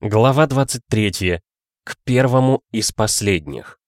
Глава 23. К первому из последних.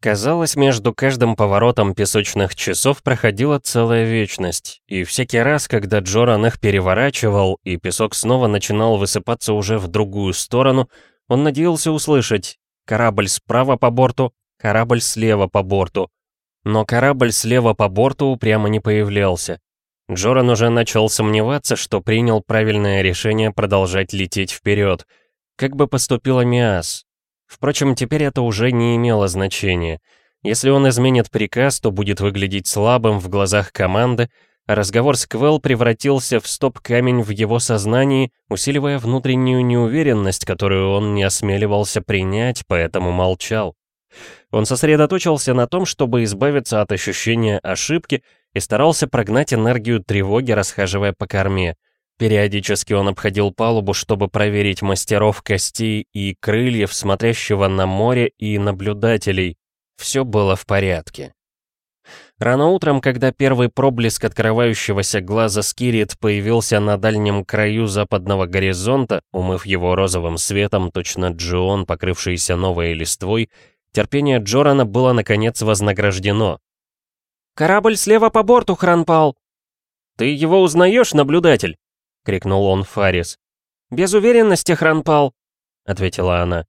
Казалось, между каждым поворотом песочных часов проходила целая вечность, и всякий раз, когда Джоран их переворачивал, и песок снова начинал высыпаться уже в другую сторону, он надеялся услышать «корабль справа по борту, корабль слева по борту». Но корабль слева по борту упрямо не появлялся. Джоран уже начал сомневаться, что принял правильное решение продолжать лететь вперед. Как бы поступила Миас? Впрочем, теперь это уже не имело значения. Если он изменит приказ, то будет выглядеть слабым в глазах команды, а разговор с Квелл превратился в стоп-камень в его сознании, усиливая внутреннюю неуверенность, которую он не осмеливался принять, поэтому молчал. Он сосредоточился на том, чтобы избавиться от ощущения ошибки и старался прогнать энергию тревоги, расхаживая по корме. Периодически он обходил палубу, чтобы проверить мастеров костей и крыльев, смотрящего на море и наблюдателей. Все было в порядке. Рано утром, когда первый проблеск открывающегося глаза Скирит появился на дальнем краю западного горизонта, умыв его розовым светом, точно Джион, покрывшийся новой листвой, терпение Джорана было наконец вознаграждено. «Корабль слева по борту, Хранпал!» «Ты его узнаешь, наблюдатель?» — крикнул он Фарис. «Без уверенности, Хранпал», — ответила она.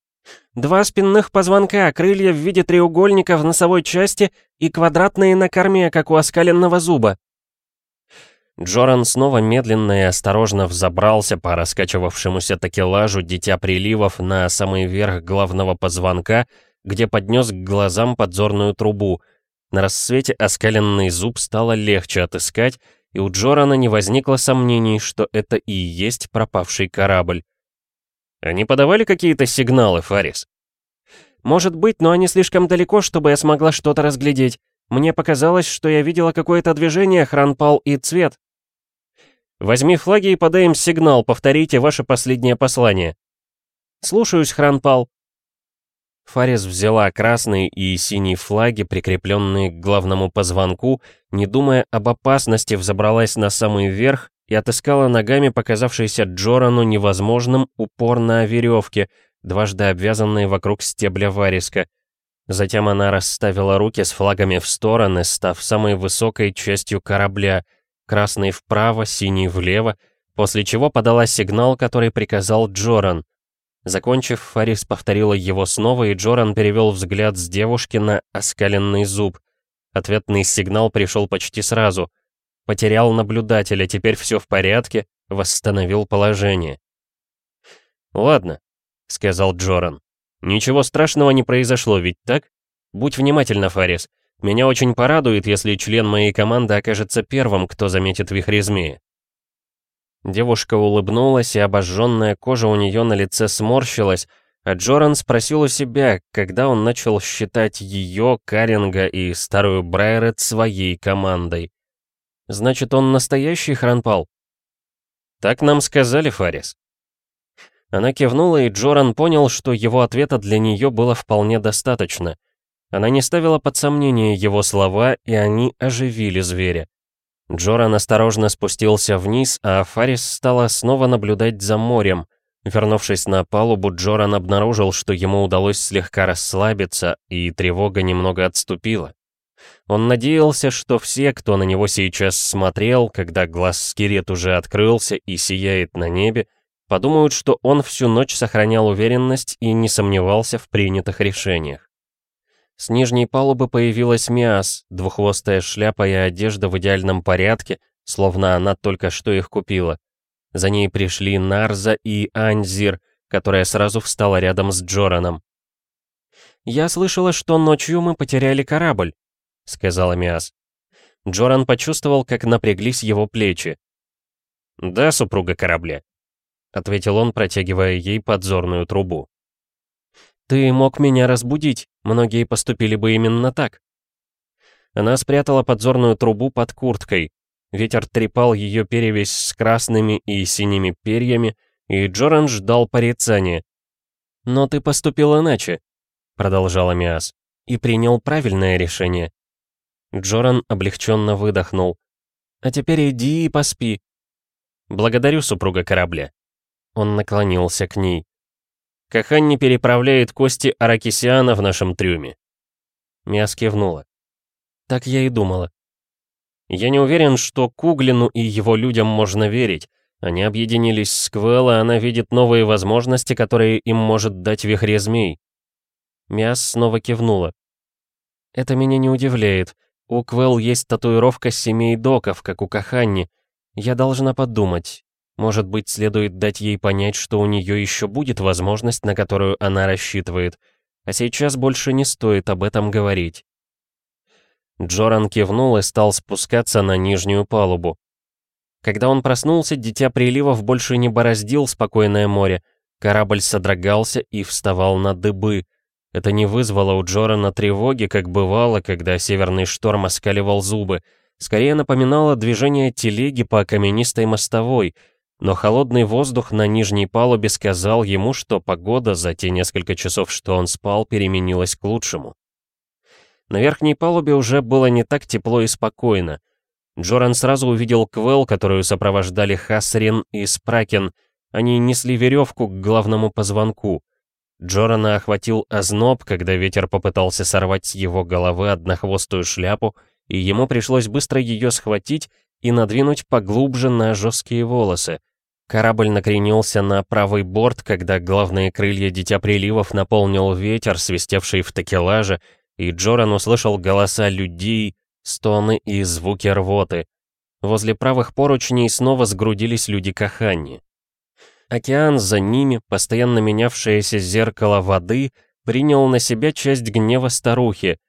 «Два спинных позвонка, крылья в виде треугольника в носовой части и квадратные на корме, как у оскаленного зуба». Джоран снова медленно и осторожно взобрался по раскачивавшемуся такелажу Дитя Приливов на самый верх главного позвонка, где поднес к глазам подзорную трубу — на рассвете оскаленный зуб стало легче отыскать, и у Джорана не возникло сомнений, что это и есть пропавший корабль. Они подавали какие-то сигналы, Фарис? Может быть, но они слишком далеко, чтобы я смогла что-то разглядеть. Мне показалось, что я видела какое-то движение, хранпал и цвет. Возьми флаги и подай им сигнал, повторите ваше последнее послание. Слушаюсь, хранпал. Фарис взяла красные и синие флаги, прикрепленные к главному позвонку, не думая об опасности, взобралась на самый верх и отыскала ногами показавшийся Джорану невозможным упор на веревке, дважды обвязанные вокруг стебля вариска. Затем она расставила руки с флагами в стороны, став самой высокой частью корабля, красный вправо, синий влево, после чего подала сигнал, который приказал Джоран — Закончив, Фарис повторила его снова, и Джоран перевел взгляд с девушки на оскаленный зуб. Ответный сигнал пришел почти сразу. Потерял наблюдателя, теперь все в порядке, восстановил положение. «Ладно», — сказал Джоран. «Ничего страшного не произошло, ведь так? Будь внимательна, Фарис. Меня очень порадует, если член моей команды окажется первым, кто заметит вихри змеи. Девушка улыбнулась, и обожженная кожа у нее на лице сморщилась, а Джоран спросил у себя, когда он начал считать ее, Каринга и старую Брайрет своей командой. Значит, он настоящий хранпал? Так нам сказали, Фарис. Она кивнула, и Джоран понял, что его ответа для нее было вполне достаточно. Она не ставила под сомнение его слова, и они оживили зверя. Джоран осторожно спустился вниз, а Фарис стала снова наблюдать за морем. Вернувшись на палубу, Джоран обнаружил, что ему удалось слегка расслабиться, и тревога немного отступила. Он надеялся, что все, кто на него сейчас смотрел, когда глаз Скирет уже открылся и сияет на небе, подумают, что он всю ночь сохранял уверенность и не сомневался в принятых решениях. С нижней палубы появилась Миас, двуххвостая шляпа и одежда в идеальном порядке, словно она только что их купила. За ней пришли Нарза и Анзир, которая сразу встала рядом с Джораном. «Я слышала, что ночью мы потеряли корабль», — сказала Миас. Джоран почувствовал, как напряглись его плечи. «Да, супруга корабля», — ответил он, протягивая ей подзорную трубу. «Ты мог меня разбудить, многие поступили бы именно так». Она спрятала подзорную трубу под курткой. Ветер трепал ее перевесь с красными и синими перьями, и Джоран ждал порицания. «Но ты поступил иначе», — продолжала Миас, — «и принял правильное решение». Джоран облегченно выдохнул. «А теперь иди и поспи». «Благодарю, супруга корабля». Он наклонился к ней. Кахан не переправляет кости Аракисиана в нашем трюме. Миас кивнула. Так я и думала. Я не уверен, что Куглину и его людям можно верить. Они объединились с Квелл, и она видит новые возможности, которые им может дать вихре змей. Миас снова кивнула. Это меня не удивляет. У Квелл есть татуировка семей доков, как у Каханни. Я должна подумать. Может быть, следует дать ей понять, что у нее еще будет возможность, на которую она рассчитывает. А сейчас больше не стоит об этом говорить. Джоран кивнул и стал спускаться на нижнюю палубу. Когда он проснулся, Дитя Приливов больше не бороздил спокойное море. Корабль содрогался и вставал на дыбы. Это не вызвало у Джорана тревоги, как бывало, когда северный шторм оскаливал зубы. Скорее напоминало движение телеги по каменистой мостовой, но холодный воздух на нижней палубе сказал ему, что погода за те несколько часов, что он спал, переменилась к лучшему. На верхней палубе уже было не так тепло и спокойно. Джоран сразу увидел Квел, которую сопровождали Хасрин и Спракен. Они несли веревку к главному позвонку. Джорана охватил озноб, когда ветер попытался сорвать с его головы однохвостую шляпу, и ему пришлось быстро ее схватить и надвинуть поглубже на жесткие волосы. Корабль накренился на правый борт, когда главные крылья Дитя Приливов наполнил ветер, свистевший в такелаже, и Джоран услышал голоса людей, стоны и звуки рвоты. Возле правых поручней снова сгрудились люди Кахани. Океан за ними, постоянно менявшееся зеркало воды, принял на себя часть гнева старухи.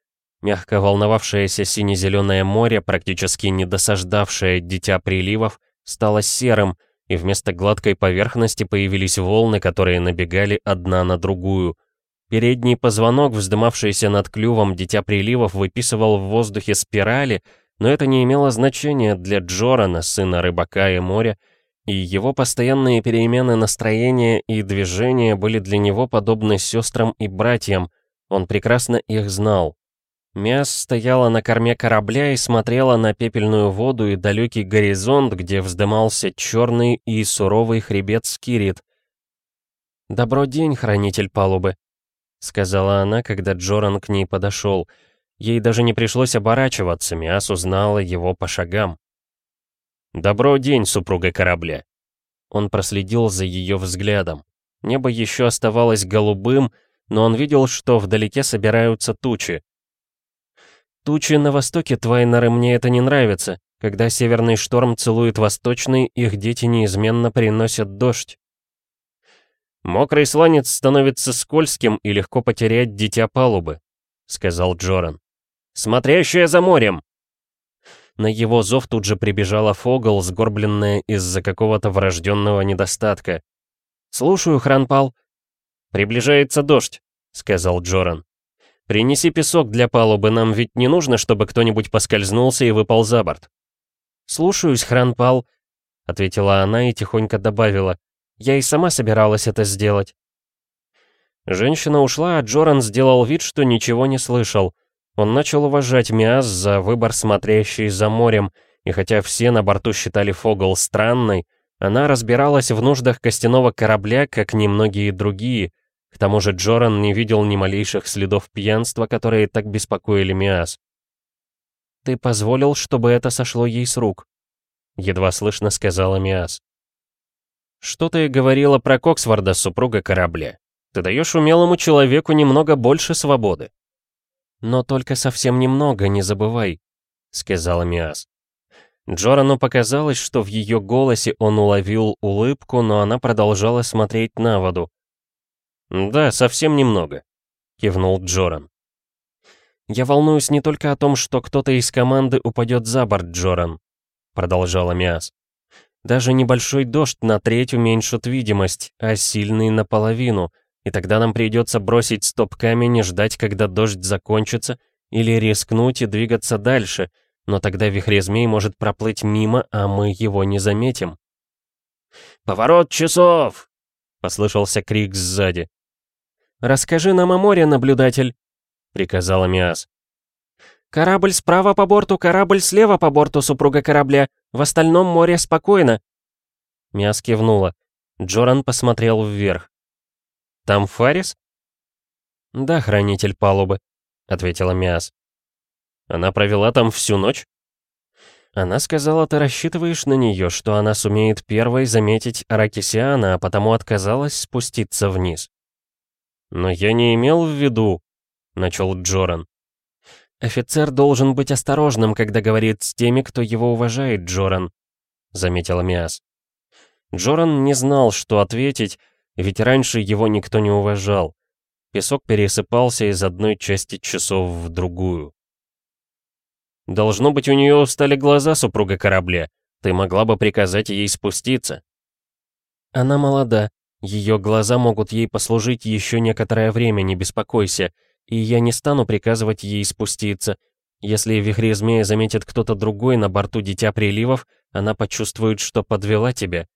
Мягко волновавшееся сине-зеленое море, практически не досаждавшее дитя приливов, стало серым, и вместо гладкой поверхности появились волны, которые набегали одна на другую. Передний позвонок, вздымавшийся над клювом дитя приливов, выписывал в воздухе спирали, но это не имело значения для Джорана, сына рыбака и моря, и его постоянные перемены настроения и движения были для него подобны сестрам и братьям, он прекрасно их знал. Мяс стояла на корме корабля и смотрела на пепельную воду и далекий горизонт, где вздымался черный и суровый хребет Скирит. «Добро день, хранитель палубы», — сказала она, когда Джоран к ней подошел. Ей даже не пришлось оборачиваться, Миас узнала его по шагам. «Добро день, супруга корабля!» Он проследил за ее взглядом. Небо еще оставалось голубым, но он видел, что вдалеке собираются тучи. «Тучи на востоке, Твайнеры, мне это не нравится. Когда северный шторм целует восточный, их дети неизменно приносят дождь». «Мокрый сланец становится скользким и легко потерять дитя палубы», — сказал Джоран. «Смотрящая за морем!» На его зов тут же прибежала Фогл, сгорбленная из-за какого-то врожденного недостатка. «Слушаю, Хранпал». «Приближается дождь», — сказал Джоран. «Принеси песок для палубы, нам ведь не нужно, чтобы кто-нибудь поскользнулся и выпал за борт». «Слушаюсь, Хранпал», — ответила она и тихонько добавила. «Я и сама собиралась это сделать». Женщина ушла, а Джоран сделал вид, что ничего не слышал. Он начал уважать Миас за выбор смотрящий за морем, и хотя все на борту считали Фогл странной, она разбиралась в нуждах костяного корабля, как немногие другие. К тому же Джоран не видел ни малейших следов пьянства, которые так беспокоили Миас. «Ты позволил, чтобы это сошло ей с рук», — едва слышно сказала Миас. «Что ты говорила про Коксворда, супруга корабля? Ты даешь умелому человеку немного больше свободы». «Но только совсем немного, не забывай», — сказала Миас. Джорану показалось, что в ее голосе он уловил улыбку, но она продолжала смотреть на воду. «Да, совсем немного», — кивнул Джоран. «Я волнуюсь не только о том, что кто-то из команды упадет за борт, Джоран», — продолжала Миас. «Даже небольшой дождь на треть уменьшит видимость, а сильный наполовину и тогда нам придется бросить стоп-камень и ждать, когда дождь закончится, или рискнуть и двигаться дальше, но тогда вихрезмей может проплыть мимо, а мы его не заметим. «Поворот часов!» — послышался крик сзади. «Расскажи нам о море, наблюдатель!» — приказала Миас. «Корабль справа по борту, корабль слева по борту супруга корабля. В остальном море спокойно». Миас кивнула. Джоран посмотрел вверх. «Там Фарис?» «Да, хранитель палубы», — ответила Миас. «Она провела там всю ночь?» Она сказала, ты рассчитываешь на нее, что она сумеет первой заметить Аракисиана, а потому отказалась спуститься вниз. «Но я не имел в виду», — начал Джоран. «Офицер должен быть осторожным, когда говорит с теми, кто его уважает, Джоран», — заметила Миас. Джоран не знал, что ответить, ведь раньше его никто не уважал. Песок пересыпался из одной части часов в другую. Должно быть, у нее устали глаза супруга корабля. Ты могла бы приказать ей спуститься. Она молода. Ее глаза могут ей послужить еще некоторое время, не беспокойся. И я не стану приказывать ей спуститься. Если в вихре змея заметит кто-то другой на борту Дитя Приливов, она почувствует, что подвела тебя.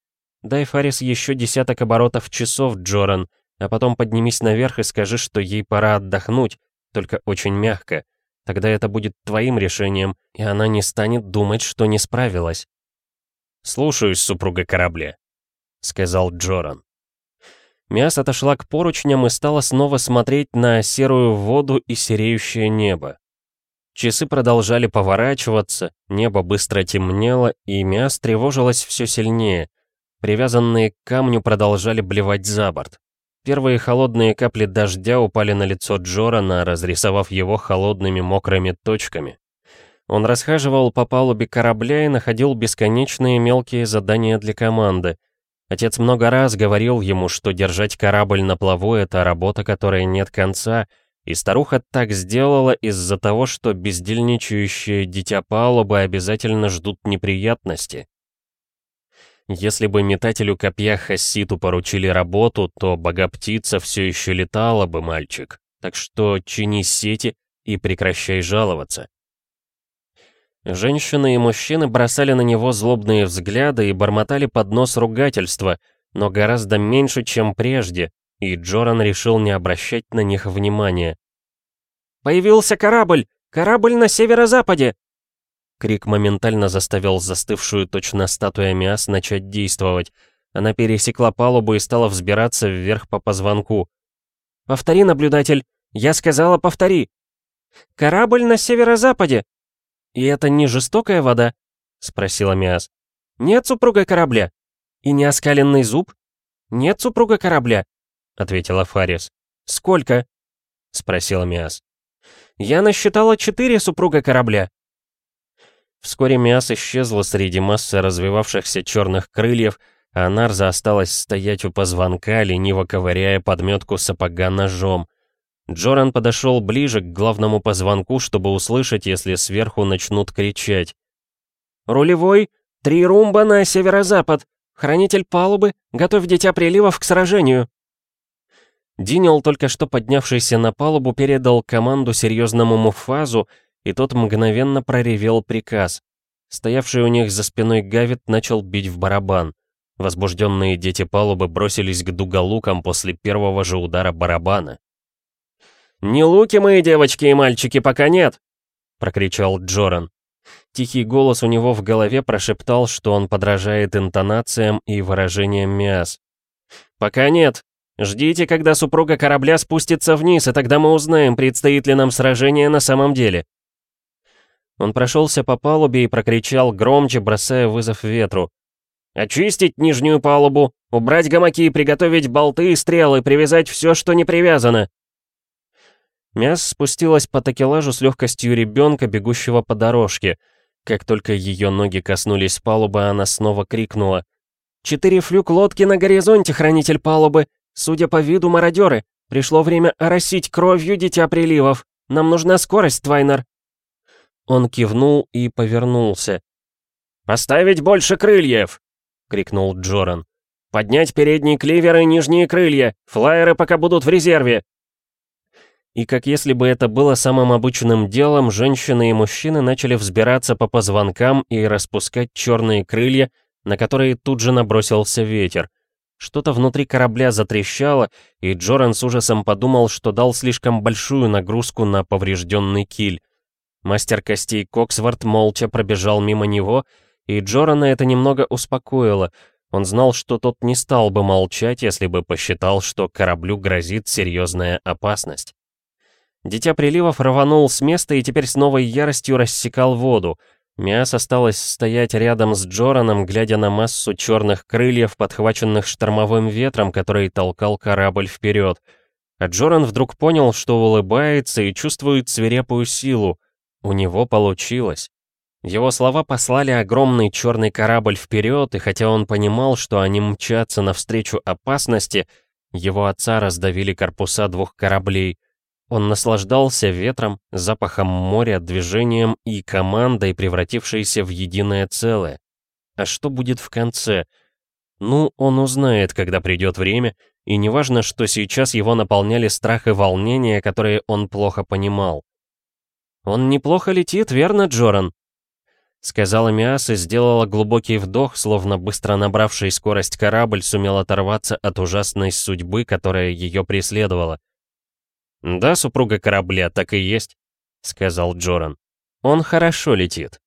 Дай Фарис еще десяток оборотов часов, Джоран, а потом поднимись наверх и скажи, что ей пора отдохнуть, только очень мягко. Тогда это будет твоим решением, и она не станет думать, что не справилась. «Слушаюсь, супруга корабля», — сказал Джоран. Миас отошла к поручням и стала снова смотреть на серую воду и сереющее небо. Часы продолжали поворачиваться, небо быстро темнело, и Миас тревожилась все сильнее. Привязанные к камню продолжали блевать за борт. Первые холодные капли дождя упали на лицо Джорана, разрисовав его холодными мокрыми точками. Он расхаживал по палубе корабля и находил бесконечные мелкие задания для команды. Отец много раз говорил ему, что держать корабль на плаву — это работа, которой нет конца, и старуха так сделала из-за того, что бездельничающие дитя палубы обязательно ждут неприятности. Если бы метателю копья Хасситу поручили работу, то богоптица все еще летала бы, мальчик. Так что чини сети и прекращай жаловаться. Женщины и мужчины бросали на него злобные взгляды и бормотали под нос ругательства, но гораздо меньше, чем прежде, и Джоран решил не обращать на них внимания. «Появился корабль! Корабль на северо-западе!» Крик моментально заставил застывшую точно статуя Миас начать действовать. Она пересекла палубу и стала взбираться вверх по позвонку. «Повтори, наблюдатель! Я сказала, повтори!» «Корабль на северо-западе!» «И это не жестокая вода?» — спросила Миас. «Нет супруга корабля?» «И не оскаленный зуб?» «Нет супруга корабля», — ответила Фарис. «Сколько?» — спросила Миас. «Я насчитала четыре супруга корабля», Вскоре Миас исчезла среди массы развивавшихся черных крыльев, а Нарза осталась стоять у позвонка, лениво ковыряя подметку сапога ножом. Джоран подошел ближе к главному позвонку, чтобы услышать, если сверху начнут кричать. «Рулевой! Три румба на северо-запад! Хранитель палубы! Готовь дитя приливов к сражению!» Динил, только что поднявшийся на палубу, передал команду серьезному Муфазу, и тот мгновенно проревел приказ. Стоявший у них за спиной Гавит начал бить в барабан. Возбужденные дети палубы бросились к дуголукам после первого же удара барабана. «Не луки мои девочки и мальчики, пока нет!» — прокричал Джоран. Тихий голос у него в голове прошептал, что он подражает интонациям и выражениям Миас. «Пока нет. Ждите, когда супруга корабля спустится вниз, и тогда мы узнаем, предстоит ли нам сражение на самом деле». Он прошелся по палубе и прокричал громче, бросая вызов ветру. «Очистить нижнюю палубу, убрать гамаки, приготовить болты и стрелы, привязать все, что не привязано!» Мяс спустилась по такелажу с легкостью ребенка, бегущего по дорожке. Как только ее ноги коснулись палубы, она снова крикнула. «Четыре флюк лодки на горизонте, хранитель палубы! Судя по виду, мародеры! Пришло время оросить кровью дитя приливов! Нам нужна скорость, Твайнер!» Он кивнул и повернулся. «Поставить больше крыльев!» — крикнул Джоран. «Поднять передний клевер и нижние крылья! Флайеры пока будут в резерве!» И как если бы это было самым обычным делом, женщины и мужчины начали взбираться по позвонкам и распускать черные крылья, на которые тут же набросился ветер. Что-то внутри корабля затрещало, и Джоран с ужасом подумал, что дал слишком большую нагрузку на поврежденный киль. Мастер костей Коксворт молча пробежал мимо него, и Джорана это немного успокоило. Он знал, что тот не стал бы молчать, если бы посчитал, что кораблю грозит серьезная опасность. Дитя приливов рванул с места и теперь с новой яростью рассекал воду. Миас осталась стоять рядом с Джораном, глядя на массу черных крыльев, подхваченных штормовым ветром, который толкал корабль вперед. А Джоран вдруг понял, что улыбается и чувствует свирепую силу. У него получилось. Его слова послали огромный черный корабль вперед, и хотя он понимал, что они мчатся навстречу опасности, его отца раздавили корпуса двух кораблей. Он наслаждался ветром, запахом моря, движением и командой, превратившейся в единое целое. А что будет в конце? Ну, он узнает, когда придет время, и неважно, что сейчас его наполняли страх и волнение, которые он плохо понимал. «Он неплохо летит, верно, Джоран?» Сказала Миас и сделала глубокий вдох, словно быстро набравший скорость корабль сумел оторваться от ужасной судьбы, которая ее преследовала. «Да, супруга корабля, так и есть», — сказал Джоран. «Он хорошо летит».